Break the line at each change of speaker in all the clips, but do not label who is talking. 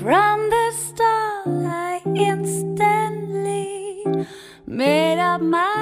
From the start, I instantly made up my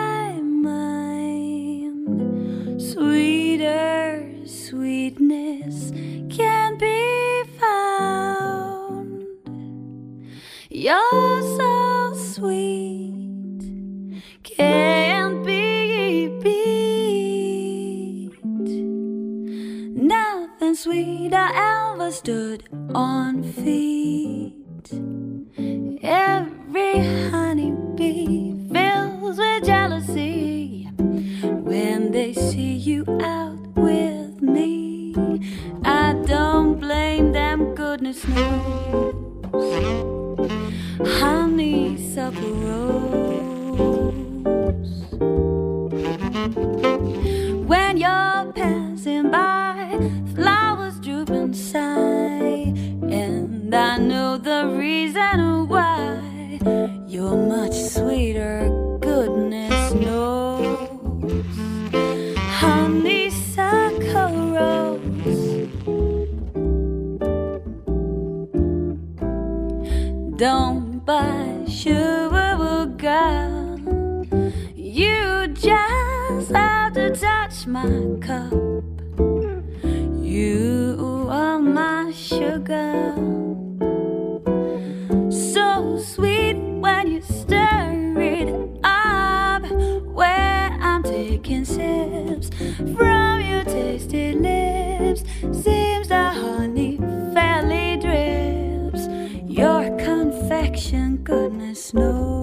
goodness knows.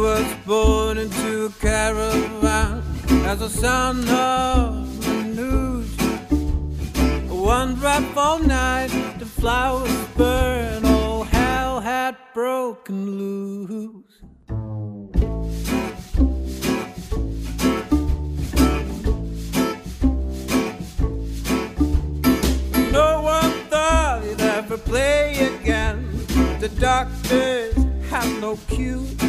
was born into a caravan as a son of the news. One drop all night, the flowers burn. all hell had broken loose. No one thought he'd ever play again. The doctors have no cure.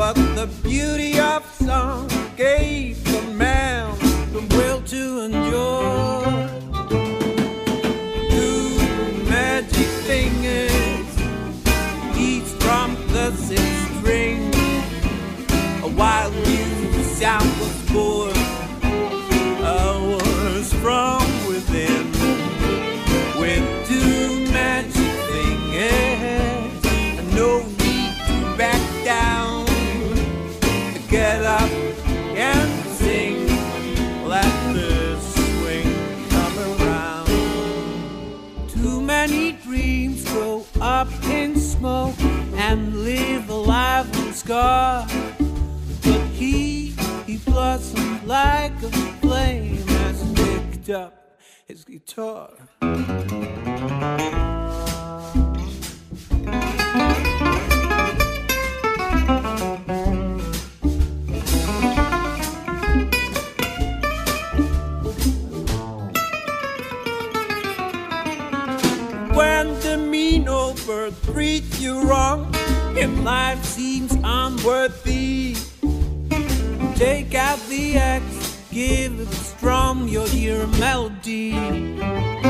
But the beauty of
song gave the man the will to endure. And live a life on scar. But he, he blossomed like a flame as he picked up his guitar. when the mean old bird treats you wrong and life seems unworthy. Take out the axe, give it a strum, you'll hear a melody.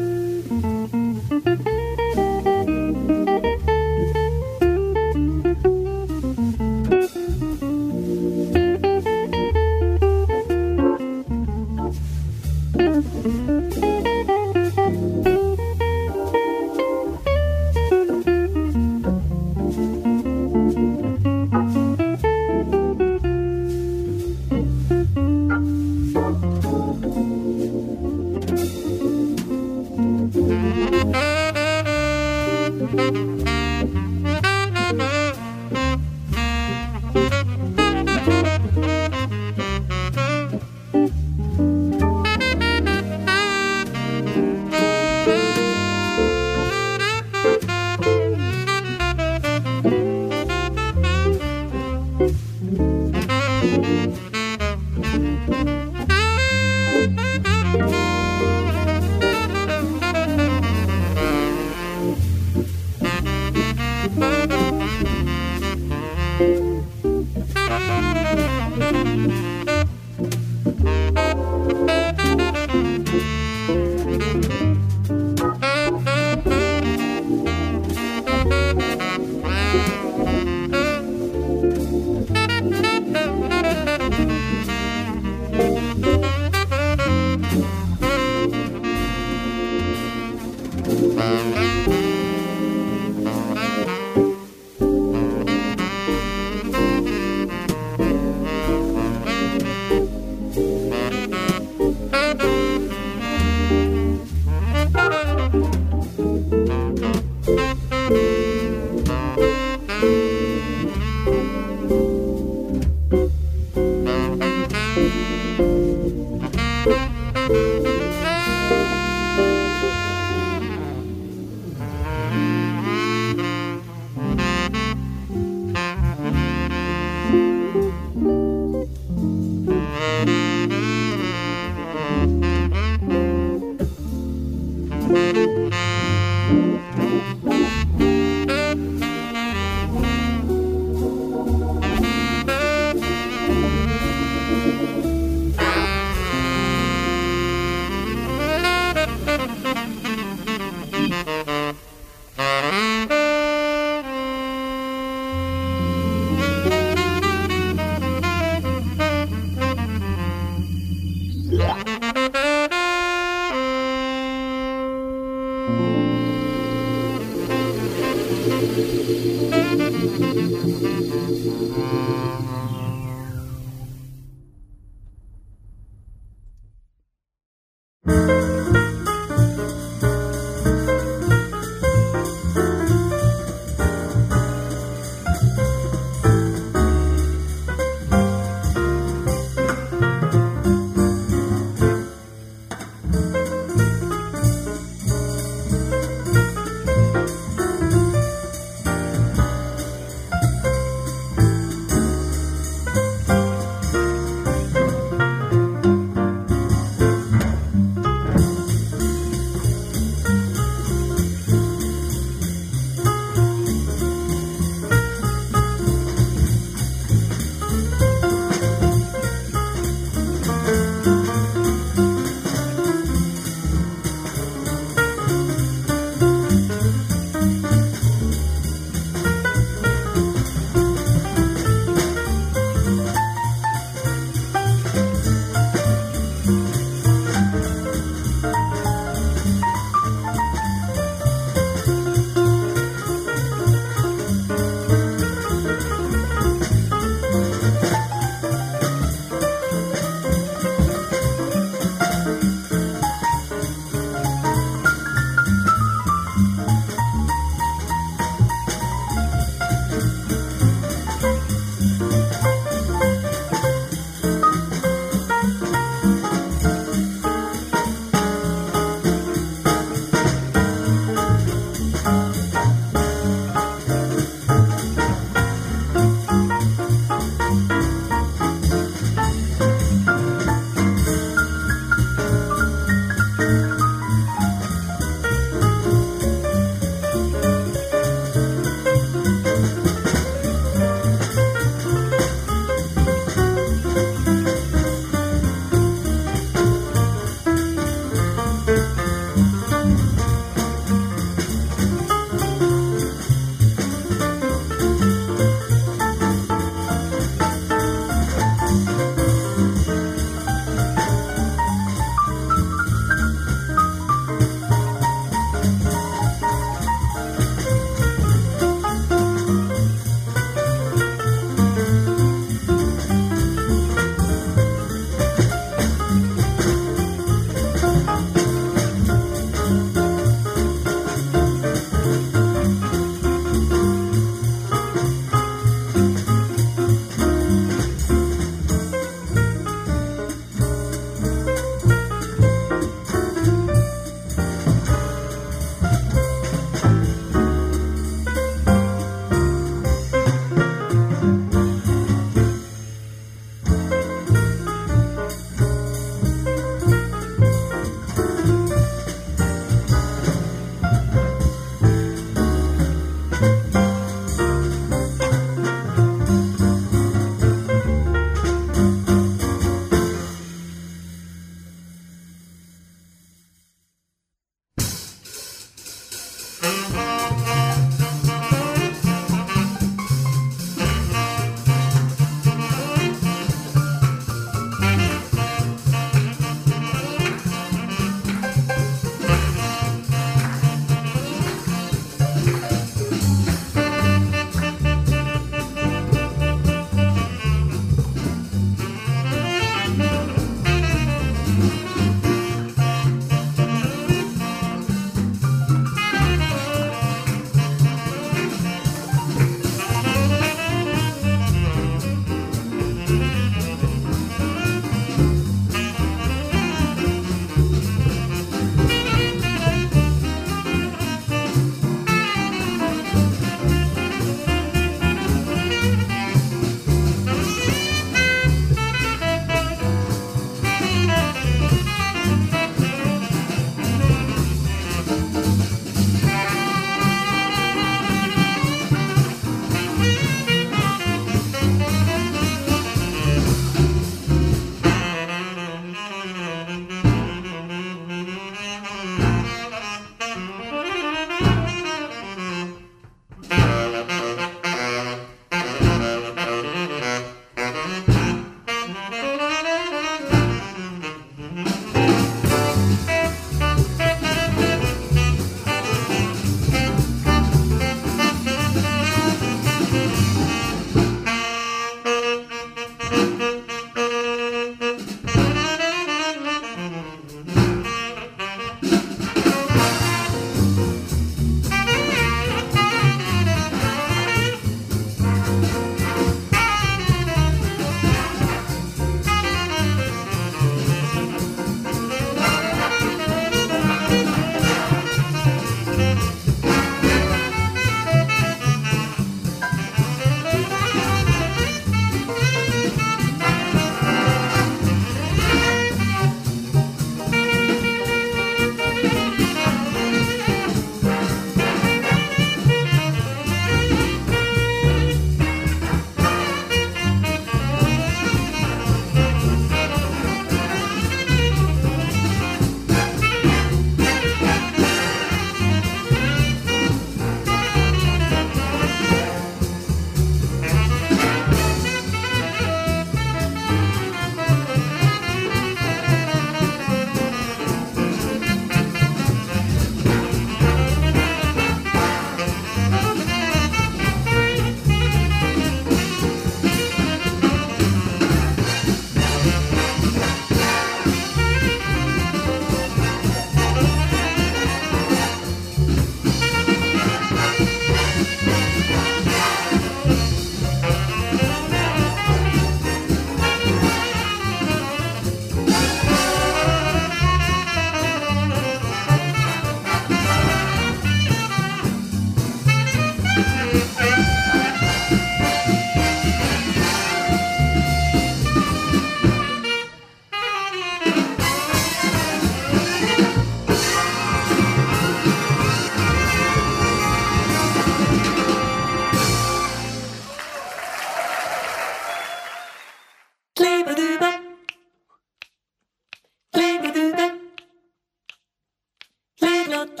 Thank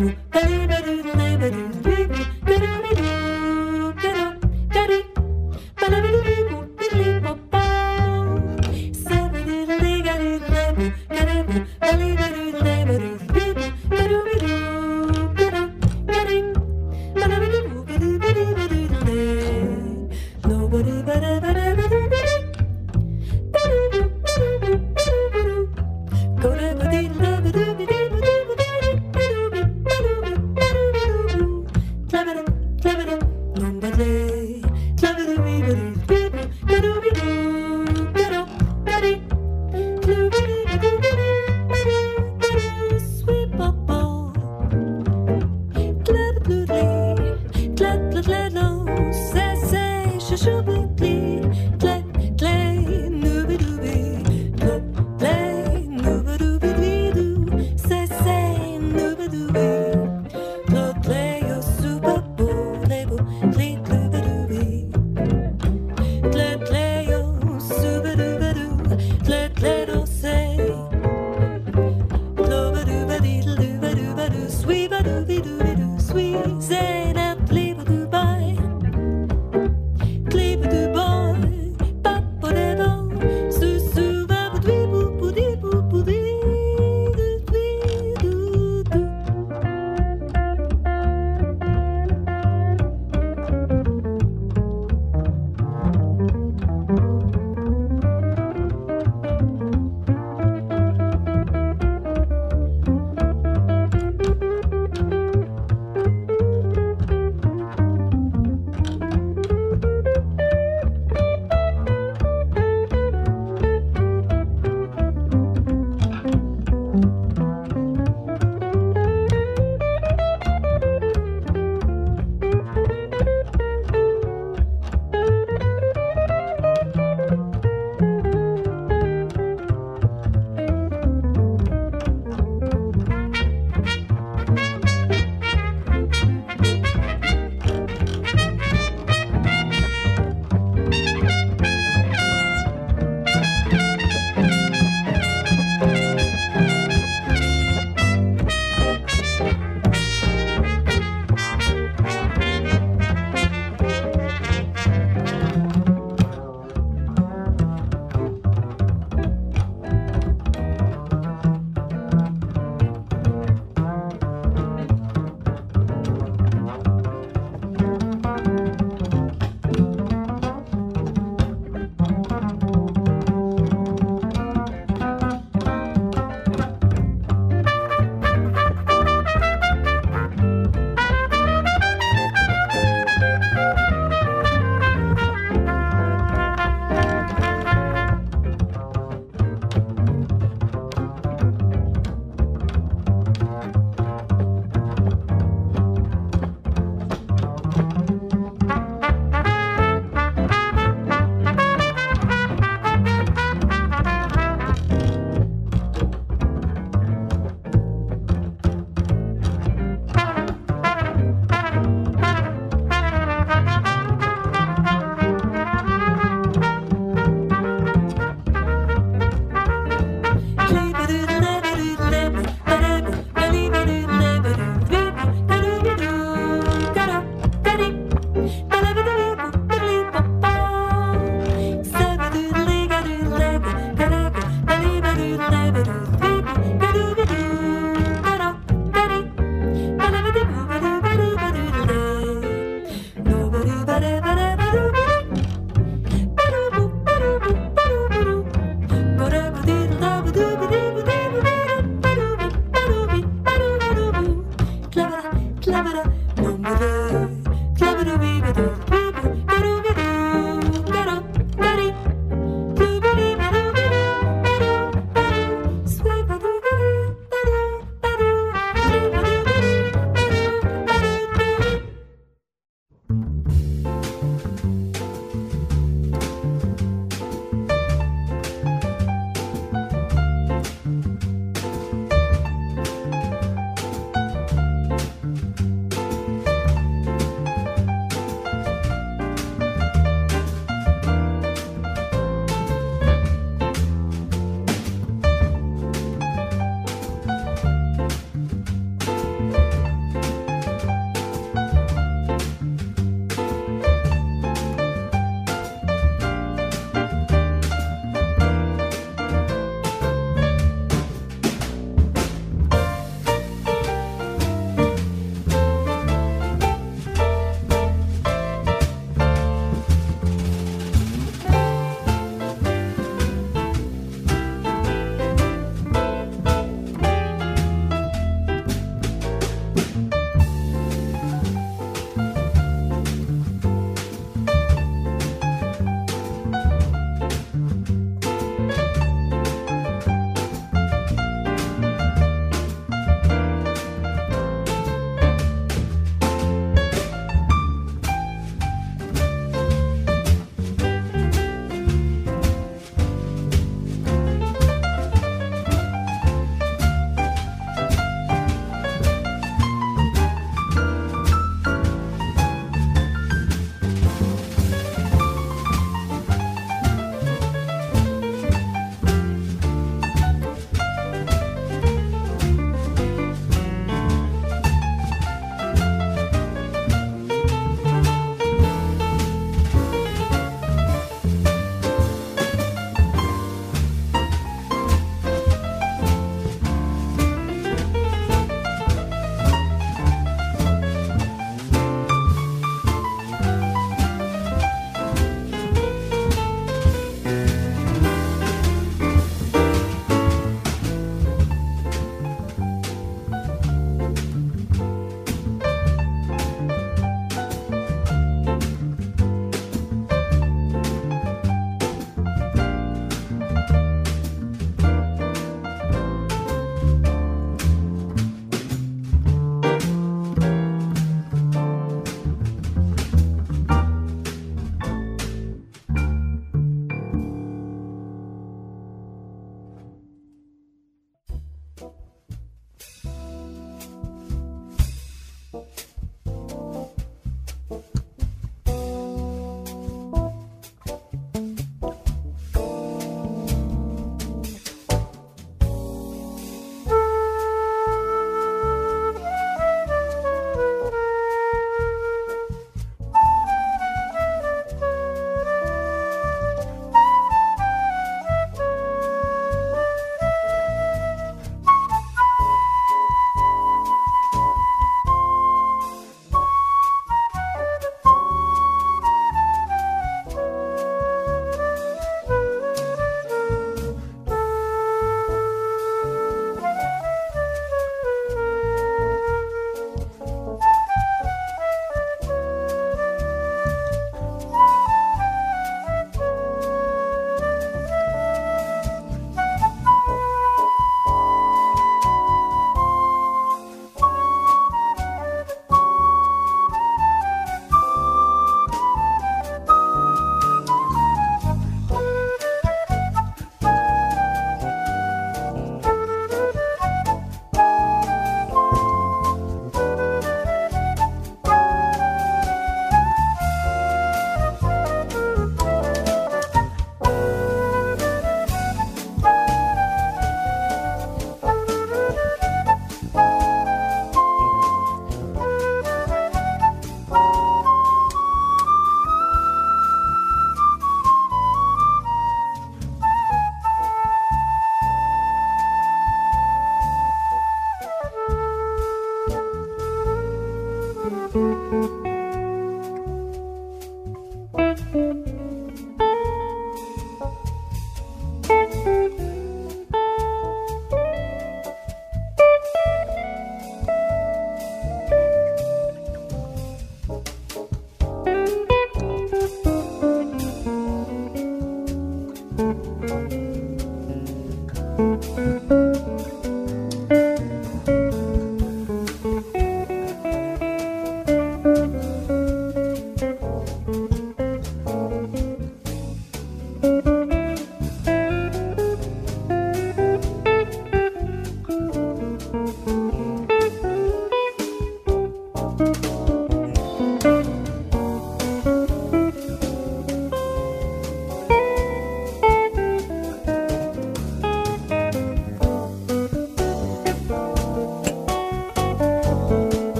you.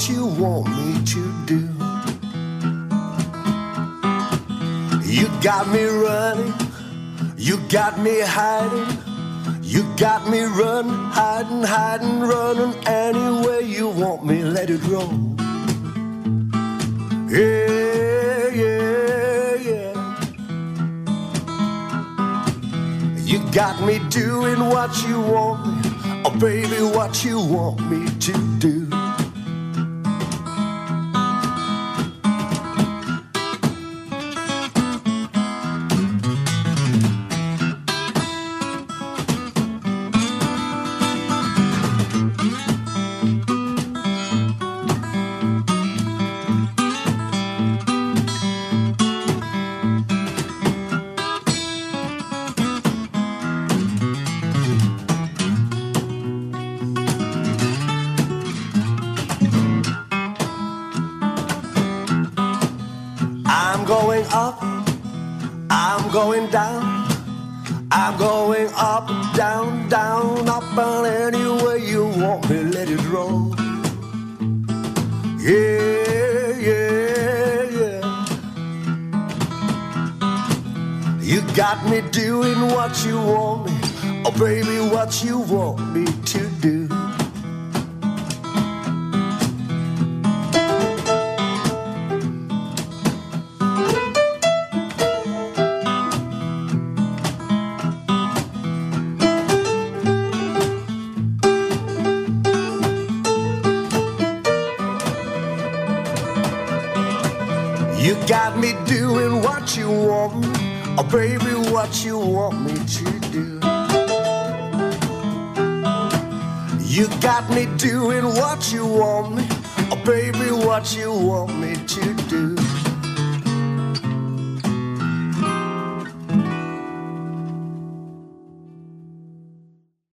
what you want me to do. You got me running, you got me hiding, you got me running, hiding, hiding, running any way you want me, let it roll. Yeah, yeah, yeah. You got me doing what you want me, oh baby, what you want me to do.